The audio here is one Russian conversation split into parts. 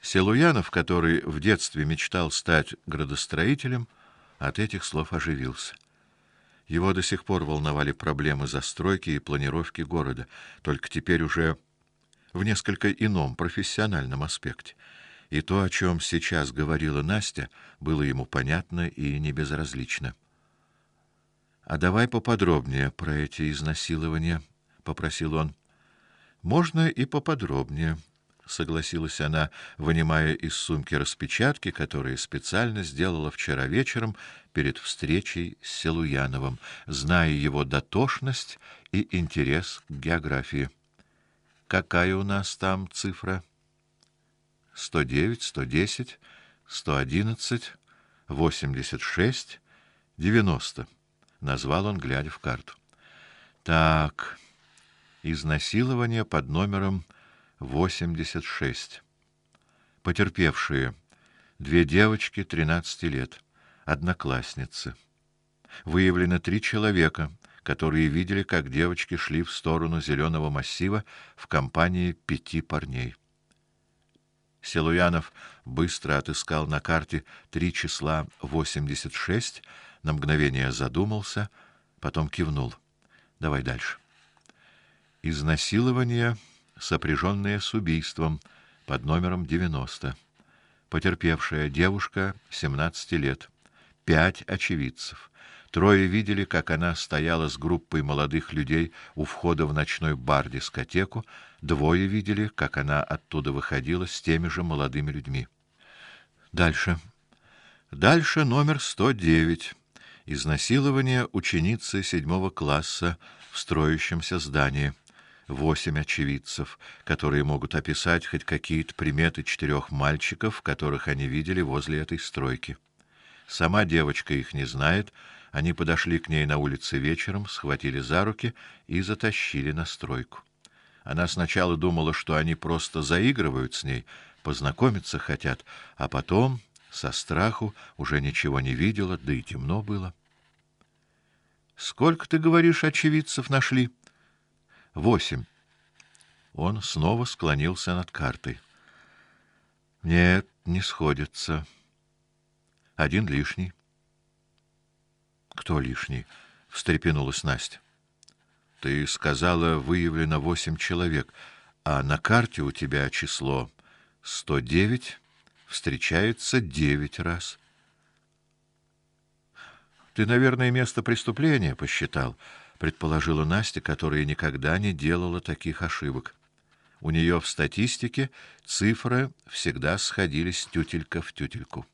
Селуянов, который в детстве мечтал стать градостроителем, от этих слов оживился. Его до сих пор волновали проблемы застройки и планировки города, только теперь уже в несколько ином профессиональном аспекте. И то, о чем сейчас говорила Настя, было ему понятно и не безразлично. А давай поподробнее про эти изнасилования, попросил он. Можно и поподробнее, согласилась она, вынимая из сумки распечатки, которые специально сделала вчера вечером перед встречей с Селуяновым, зная его дотошность и интерес к географии. Какая у нас там цифра? 109, 110, 111, 86, 90. Назвал он, глядя в карту. Так. Изнасилование под номером 86. Потерпевшие: две девочки 13 лет, одноклассницы. Выявлено три человека, которые видели, как девочки шли в сторону зеленого массива в компании пяти парней. Селуянов быстро отыскал на карте три числа 86, на мгновение задумался, потом кивнул. Давай дальше. Изнасилование сопряженное с убийством под номером 90. Потерпевшая девушка 17 лет. Пять очевидцев. Трое видели, как она стояла с группой молодых людей у входа в ночной бар-дискотеку, двое видели, как она оттуда выходила с теми же молодыми людьми. Дальше. Дальше номер 109. Изнасилование ученицы седьмого класса в строящемся здании восемь очевидцев, которые могут описать хоть какие-то приметы четырех мальчиков, которых они видели возле этой стройки. Сама девочка их не знает, они подошли к ней на улице вечером, схватили за руки и затащили на стройку. Она сначала думала, что они просто заигрывают с ней, познакомиться хотят, а потом со страху уже ничего не видела, да и темно было. Сколько ты говоришь, очевидцев нашли? Восемь. Он снова склонился над картой. Нет, не сходится. Один лишний. Кто лишний? встрепенулась Настя. Ты сказала, выявлено восемь человек, а на карте у тебя число сто девять встречается девять раз. Ты, наверное, место преступления посчитал предположила Настя, которая никогда не делала таких ошибок. У нее в статистике цифры всегда сходились тютелька в тютельку.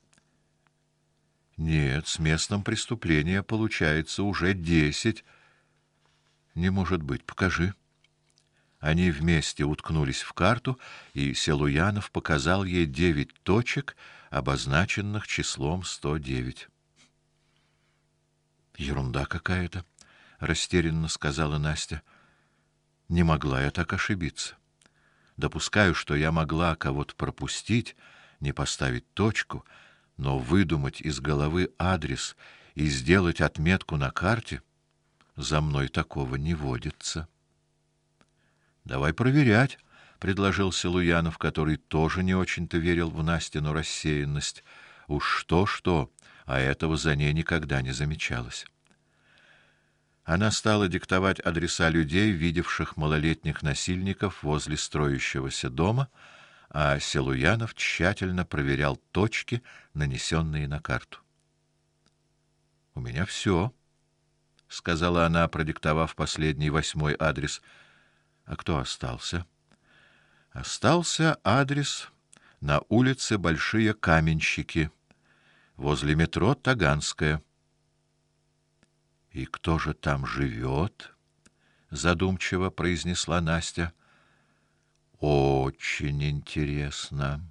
Нет, с местом преступления получается уже десять. Не может быть, покажи. Они вместе уткнулись в карту, и Селуянов показал ей девять точек, обозначенных числом сто девять. Ерунда какая-то растерянно сказала Настя. Не могла я так ошибиться. Допускаю, что я могла кого-то пропустить, не поставить точку, но выдумать из головы адрес и сделать отметку на карте за мной такого не водится. Давай проверять, предложил Силуянов, который тоже не очень-то верил в Настину рассеянность. Уж что-что, а этого за ней никогда не замечалось. Она стала диктовать адреса людей, видевших малолетних насильников возле строящегося дома, а Селуянов тщательно проверял точки, нанесенные на карту. У меня все, сказала она, продиктовав последний восьмой адрес. А кто остался? Остался адрес на улице Большие Каменщики, возле метро Таганская. И кто же там живет? задумчиво произнесла Настя. Очень интересно.